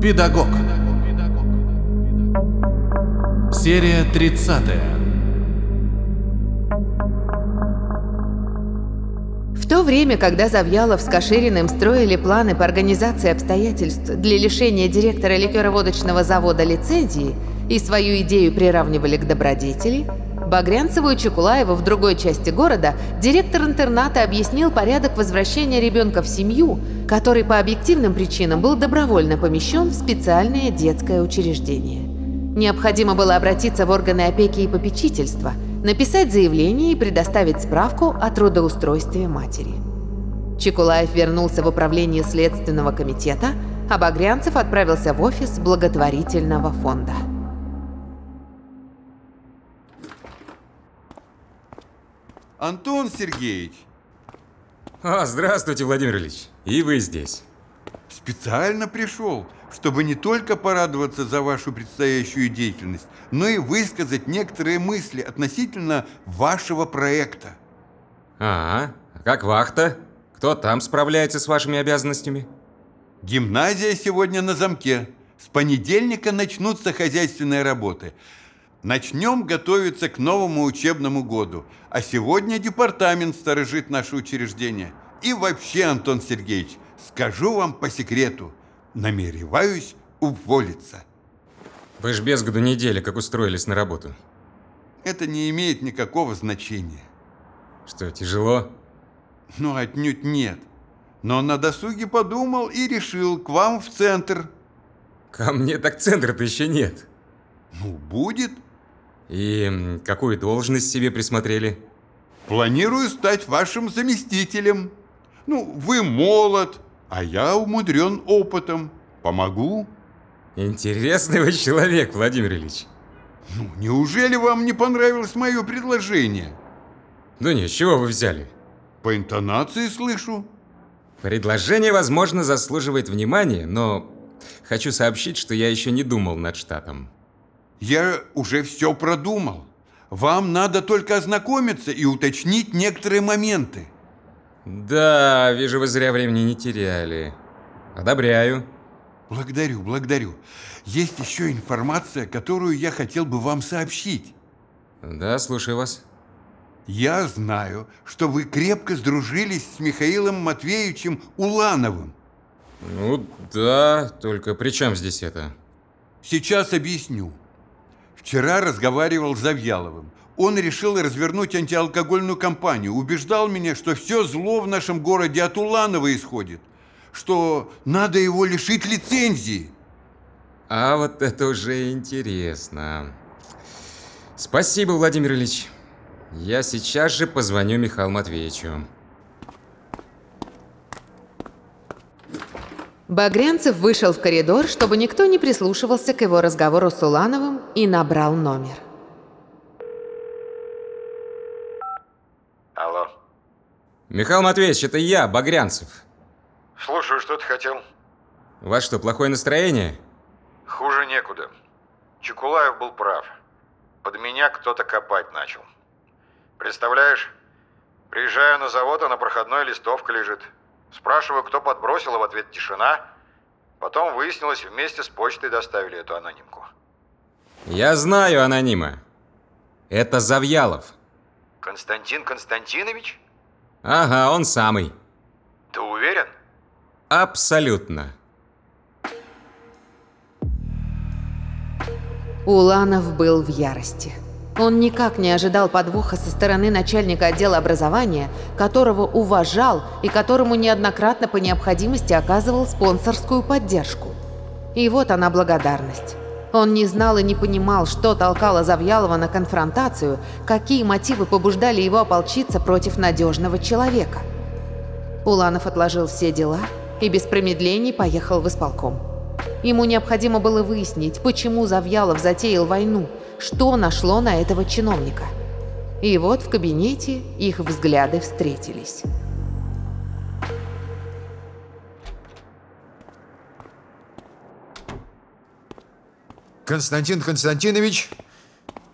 Педагог. Серия 30. В то время, когда Завьялов с Кашириным строили планы по организации обстоятельств для лишения директора ликероводочного завода лицензии и свою идею приравнивали к добродетели, Багрянцеву и Чекулаеву в другой части города директор интерната объяснил порядок возвращения ребенка в семью, который по объективным причинам был добровольно помещен в специальное детское учреждение. Необходимо было обратиться в органы опеки и попечительства, написать заявление и предоставить справку о трудоустройстве матери. Чекулаев вернулся в управление Следственного комитета, а Багрянцев отправился в офис благотворительного фонда. Антон Сергеевич, А, здравствуйте, Владимир Ильич. И вы здесь. специально пришел, чтобы не только порадоваться за вашу предстоящую деятельность, но и высказать некоторые мысли относительно вашего проекта. А, а как вахта? Кто там справляется с вашими обязанностями? Гимназия сегодня на замке. С понедельника начнутся хозяйственные работы. Начнем готовиться к новому учебному году. А сегодня департамент сторожит наше учреждение. И вообще, Антон Сергеевич, скажу вам по секрету, намереваюсь уволиться. Вы ж без году недели, как устроились на работу. Это не имеет никакого значения. Что, тяжело? Ну, отнюдь нет. Но на досуге подумал и решил к вам в центр. Ко мне так центра-то еще нет. Ну, будет. И какую должность себе присмотрели? Планирую стать вашим заместителем. Ну, вы молод, а я умудрен опытом. Помогу? Интересный вы человек, Владимир Ильич. Ну, неужели вам не понравилось мое предложение? Ну не, с чего вы взяли? По интонации слышу. Предложение, возможно, заслуживает внимания, но хочу сообщить, что я еще не думал над штатом. Я уже все продумал. Вам надо только ознакомиться и уточнить некоторые моменты. Да, вижу, вы зря времени не теряли. Одобряю. Благодарю, благодарю. Есть еще информация, которую я хотел бы вам сообщить. Да, слушаю вас. Я знаю, что вы крепко сдружились с Михаилом Матвеевичем Улановым. Ну да, только при чем здесь это? Сейчас объясню. Вчера разговаривал с Завьяловым. Он решил развернуть антиалкогольную кампанию. Убеждал меня, что все зло в нашем городе от Уланова исходит. Что надо его лишить лицензии. А вот это уже интересно. Спасибо, Владимир Ильич. Я сейчас же позвоню Михаилу Матвеевичу. Багрянцев вышел в коридор, чтобы никто не прислушивался к его разговору с Улановым и набрал номер. Алло. Михаил Матвеевич, это я, Багрянцев. Слушаю, что ты хотел? У вас что, плохое настроение? Хуже некуда. Чекулаев был прав. Под меня кто-то копать начал. Представляешь, приезжаю на завод, а на проходной листовка лежит. Спрашиваю, кто подбросил, а в ответ тишина. Потом выяснилось, вместе с почтой доставили эту анонимку. Я знаю анонима. Это Завьялов. Константин Константинович? Ага, он самый. Ты уверен? Абсолютно. Уланов был в ярости. Он никак не ожидал подвоха со стороны начальника отдела образования, которого уважал и которому неоднократно по необходимости оказывал спонсорскую поддержку. И вот она благодарность. Он не знал и не понимал, что толкало Завьялова на конфронтацию, какие мотивы побуждали его ополчиться против надежного человека. Уланов отложил все дела и без промедлений поехал в исполком. Ему необходимо было выяснить, почему Завьялов затеял войну, что нашло на этого чиновника. И вот в кабинете их взгляды встретились. Константин Константинович,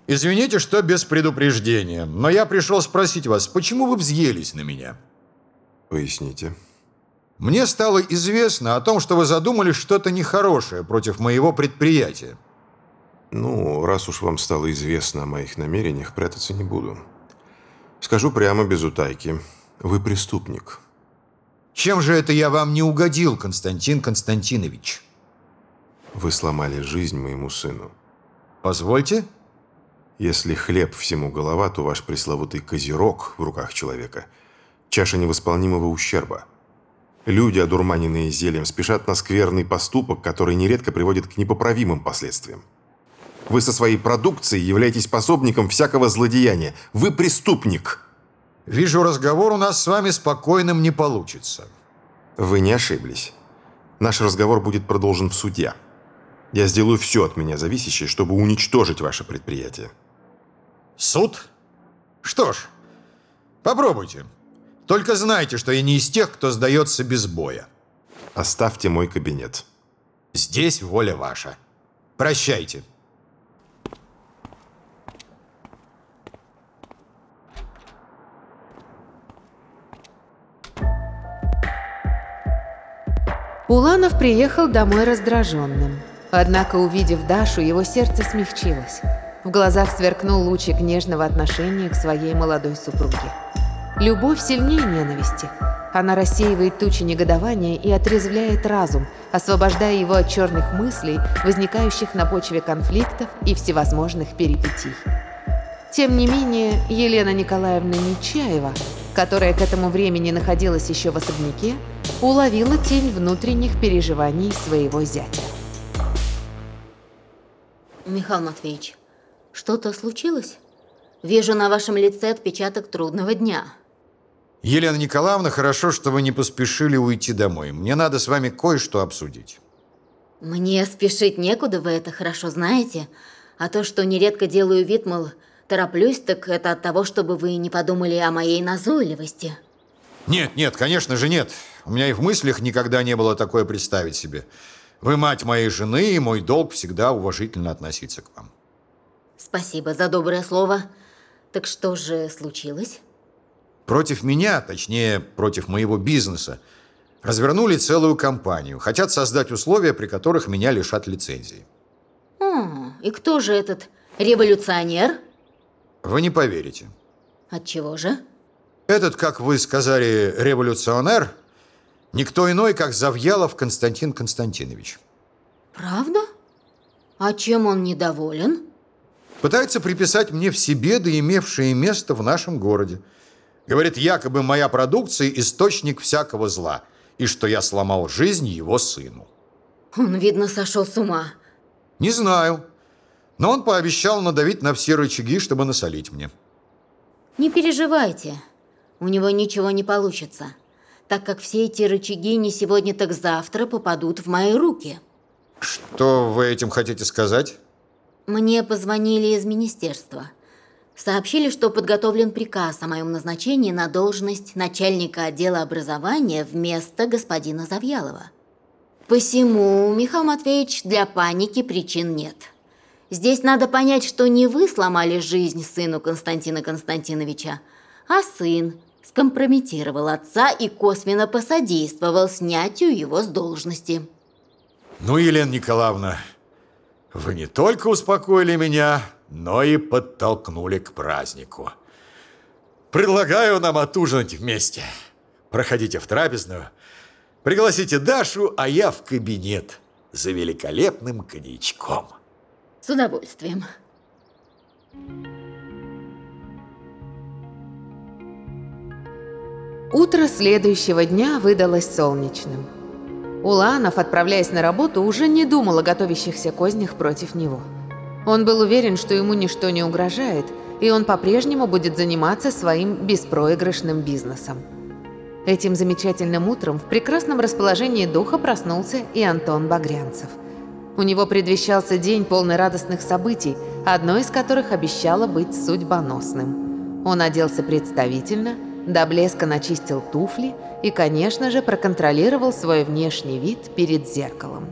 извините, что без предупреждения, но я пришел спросить вас, почему вы взъелись на меня? Поясните. Мне стало известно о том, что вы задумали что-то нехорошее против моего предприятия. Ну, раз уж вам стало известно о моих намерениях, прятаться не буду. Скажу прямо, без утайки. Вы преступник. Чем же это я вам не угодил, Константин Константинович? Вы сломали жизнь моему сыну. Позвольте? Если хлеб всему голова, то ваш пресловутый козерог в руках человека – чаша невосполнимого ущерба. Люди, одурманенные зельем, спешат на скверный поступок, который нередко приводит к непоправимым последствиям. Вы со своей продукцией являетесь пособником всякого злодеяния. Вы преступник. Вижу, разговор у нас с вами спокойным не получится. Вы не ошиблись. Наш разговор будет продолжен в суде. Я сделаю все от меня зависящее, чтобы уничтожить ваше предприятие. Суд? Что ж, попробуйте. Только знайте, что я не из тех, кто сдается без боя. Оставьте мой кабинет. Здесь воля ваша. Прощайте. Уланов приехал домой раздраженным. Однако, увидев Дашу, его сердце смягчилось. В глазах сверкнул лучик нежного отношения к своей молодой супруге. Любовь сильнее ненависти. Она рассеивает тучи негодования и отрезвляет разум, освобождая его от черных мыслей, возникающих на почве конфликтов и всевозможных перипетий. Тем не менее, Елена Николаевна Нечаева, которая к этому времени находилась еще в особняке, уловила тень внутренних переживаний своего зятя. Михаил Матвеевич, что-то случилось? Вижу на вашем лице отпечаток трудного дня. Елена Николаевна, хорошо, что вы не поспешили уйти домой. Мне надо с вами кое-что обсудить. Мне спешить некуда, вы это хорошо знаете. А то, что нередко делаю вид, мол, тороплюсь, так это от того, чтобы вы не подумали о моей назойливости. Нет, нет, конечно же нет. У меня и в мыслях никогда не было такое представить себе. Вы мать моей жены, и мой долг всегда уважительно относиться к вам. Спасибо за доброе слово. Так что же случилось? Против меня, точнее, против моего бизнеса, развернули целую кампанию. Хотят создать условия, при которых меня лишат лицензии. О, и кто же этот революционер? Вы не поверите. От чего же? Этот, как вы сказали, революционер, никто иной, как Завьялов Константин Константинович. Правда? А чем он недоволен? Пытается приписать мне все беды, имевшие место в нашем городе. Говорит, якобы моя продукция – источник всякого зла, и что я сломал жизнь его сыну. Он, видно, сошел с ума. Не знаю, но он пообещал надавить на все рычаги, чтобы насолить мне. Не переживайте, у него ничего не получится, так как все эти рычаги не сегодня, так завтра попадут в мои руки. Что вы этим хотите сказать? Мне позвонили из министерства. Сообщили, что подготовлен приказ о моем назначении на должность начальника отдела образования вместо господина Завьялова. Посему, Михаил Матвеевич, для паники причин нет. Здесь надо понять, что не вы сломали жизнь сыну Константина Константиновича, а сын скомпрометировал отца и косвенно посодействовал снятию его с должности. Ну, Елена Николаевна, вы не только успокоили меня, но и подтолкнули к празднику. Предлагаю нам отужинать вместе. Проходите в трапезную, пригласите Дашу, а я в кабинет за великолепным коньячком. С удовольствием. Утро следующего дня выдалось солнечным. Уланов, отправляясь на работу, уже не думал о готовящихся кознях против него. Он был уверен, что ему ничто не угрожает, и он по-прежнему будет заниматься своим беспроигрышным бизнесом. Этим замечательным утром в прекрасном расположении духа проснулся и Антон Багрянцев. У него предвещался день полный радостных событий, одно из которых обещало быть судьбоносным. Он оделся представительно, до блеска начистил туфли и, конечно же, проконтролировал свой внешний вид перед зеркалом.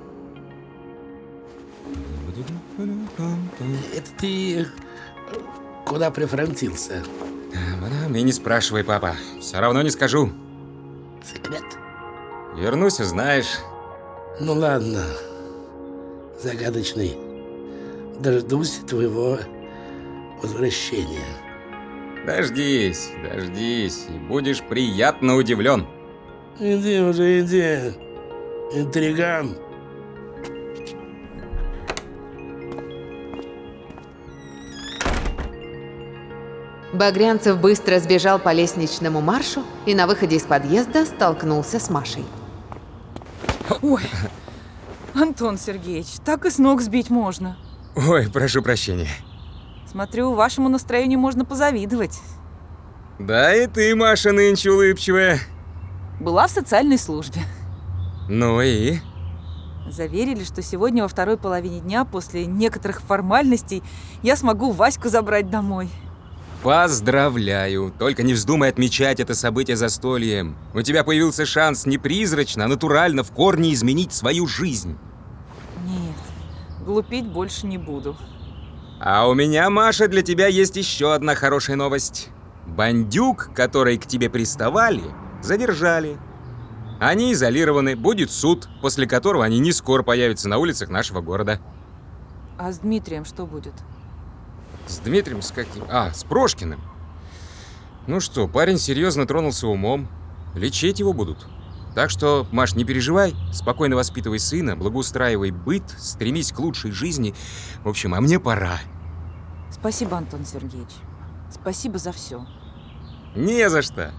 Это ты куда прифронтился? И не спрашивай, папа. Все равно не скажу. Секрет? Вернусь, узнаешь. Ну ладно, загадочный. Дождусь твоего возвращения. Дождись, дождись, и будешь приятно удивлен. Иди уже, иди, интриган. Багрянцев быстро сбежал по лестничному маршу и на выходе из подъезда столкнулся с Машей. Ой, Антон Сергеевич, так и с ног сбить можно. Ой, прошу прощения. Смотрю, вашему настроению можно позавидовать. Да и ты, Маша, нынче улыбчивая. Была в социальной службе. Ну и? Заверили, что сегодня во второй половине дня после некоторых формальностей я смогу Ваську забрать домой. Поздравляю. Только не вздумай отмечать это событие застольем. У тебя появился шанс не призрачно, а натурально в корне изменить свою жизнь. Нет, глупить больше не буду. А у меня, Маша, для тебя есть еще одна хорошая новость. Бандюк, которые к тебе приставали, задержали. Они изолированы, будет суд, после которого они не скоро появятся на улицах нашего города. А с Дмитрием что будет? С Дмитрием с каким? А, с Прошкиным. Ну что, парень серьезно тронулся умом. Лечить его будут. Так что, Маш, не переживай, спокойно воспитывай сына, благоустраивай быт, стремись к лучшей жизни. В общем, а мне пора. Спасибо, Антон Сергеевич. Спасибо за все. Не за что.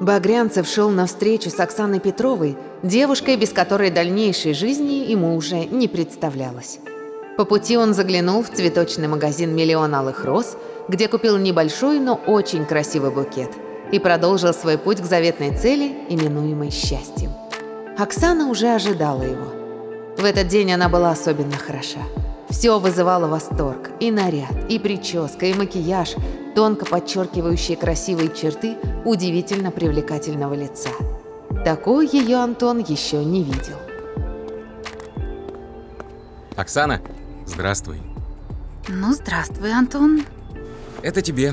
Багрянцев шел навстречу с Оксаной Петровой, девушкой, без которой дальнейшей жизни ему уже не представлялось. По пути он заглянул в цветочный магазин «Миллион алых роз», где купил небольшой, но очень красивый букет, и продолжил свой путь к заветной цели, именуемой счастьем. Оксана уже ожидала его. В этот день она была особенно хороша. Все вызывало восторг. И наряд, и прическа, и макияж, тонко подчеркивающие красивые черты удивительно привлекательного лица. Такой ее Антон еще не видел. Оксана, здравствуй. Ну, здравствуй, Антон. Это тебе.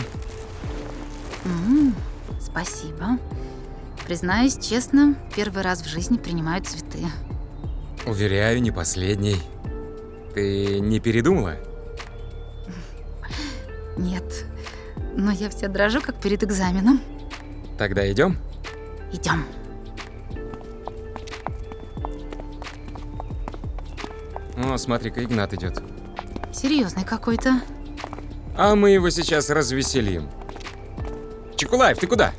М, спасибо. Признаюсь честно, первый раз в жизни принимаю цветы. Уверяю, не последний. Ты не передумала? Нет, но я вся дрожу, как перед экзаменом. Тогда идем? Идем. О, смотри-ка, Игнат идет. Серьезный какой-то. А мы его сейчас развеселим. Чекулаев, ты куда?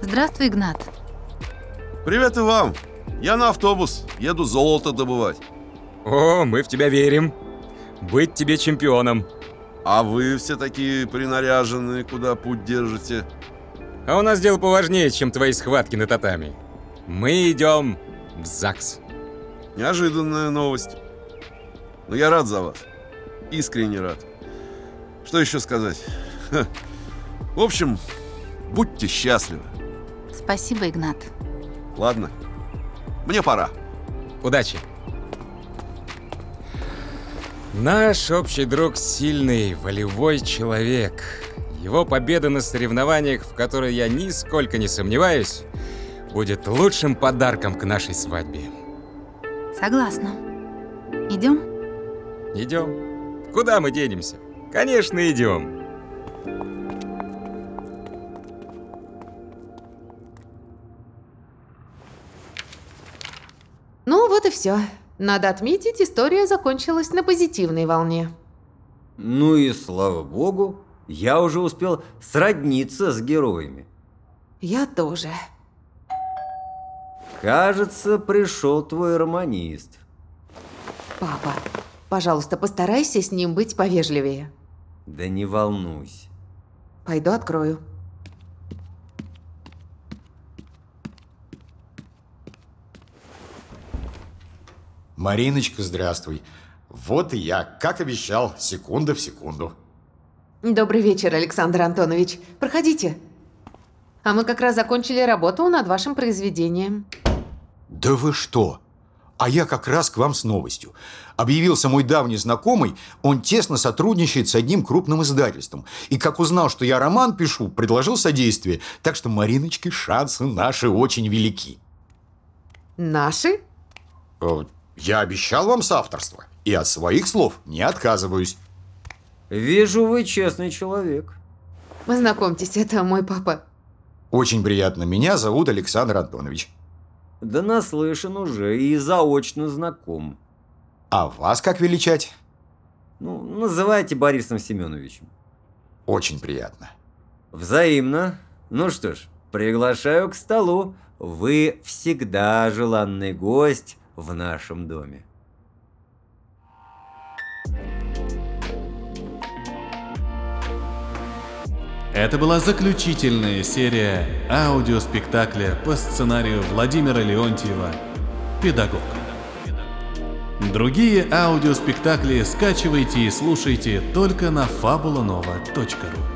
Здравствуй, Игнат. Привет и вам. Я на автобус. Еду золото добывать. О, мы в тебя верим. Быть тебе чемпионом. А вы все такие принаряженные, куда путь держите? А у нас дело поважнее, чем твои схватки на татами. Мы идем в ЗАГС. Неожиданная новость. Но я рад за вас. Искренне рад. Что еще сказать? Ха. В общем, будьте счастливы. Спасибо, Игнат. Ладно. Мне пора. Удачи. Наш общий друг сильный, волевой человек. Его победа на соревнованиях, в которой я нисколько не сомневаюсь, будет лучшим подарком к нашей свадьбе. Согласна. Идем? Идем. Куда мы денемся? Конечно, идем. Ну вот и все. Надо отметить, история закончилась на позитивной волне. Ну и слава богу, я уже успел сродниться с героями. Я тоже. Кажется, пришел твой романист. Папа, пожалуйста, постарайся с ним быть повежливее. Да не волнуйся. Пойду открою. Мариночка, здравствуй. Вот и я, как обещал, секунда в секунду. Добрый вечер, Александр Антонович. Проходите. А мы как раз закончили работу над вашим произведением. Да вы что? А я как раз к вам с новостью. Объявился мой давний знакомый, он тесно сотрудничает с одним крупным издательством. И как узнал, что я роман пишу, предложил содействие. Так что, Мариночки, шансы наши очень велики. Наши? Э, Я обещал вам соавторство. И от своих слов не отказываюсь. Вижу, вы честный человек. Познакомьтесь, это мой папа. Очень приятно. Меня зовут Александр Антонович. Да наслышан уже и заочно знаком. А вас как величать? Ну, называйте Борисом Семеновичем. Очень приятно. Взаимно. Ну что ж, приглашаю к столу. Вы всегда желанный гость в нашем доме. Это была заключительная серия аудиоспектакля по сценарию Владимира Леонтьева «Педагог». Другие аудиоспектакли скачивайте и слушайте только на fabulanova.ru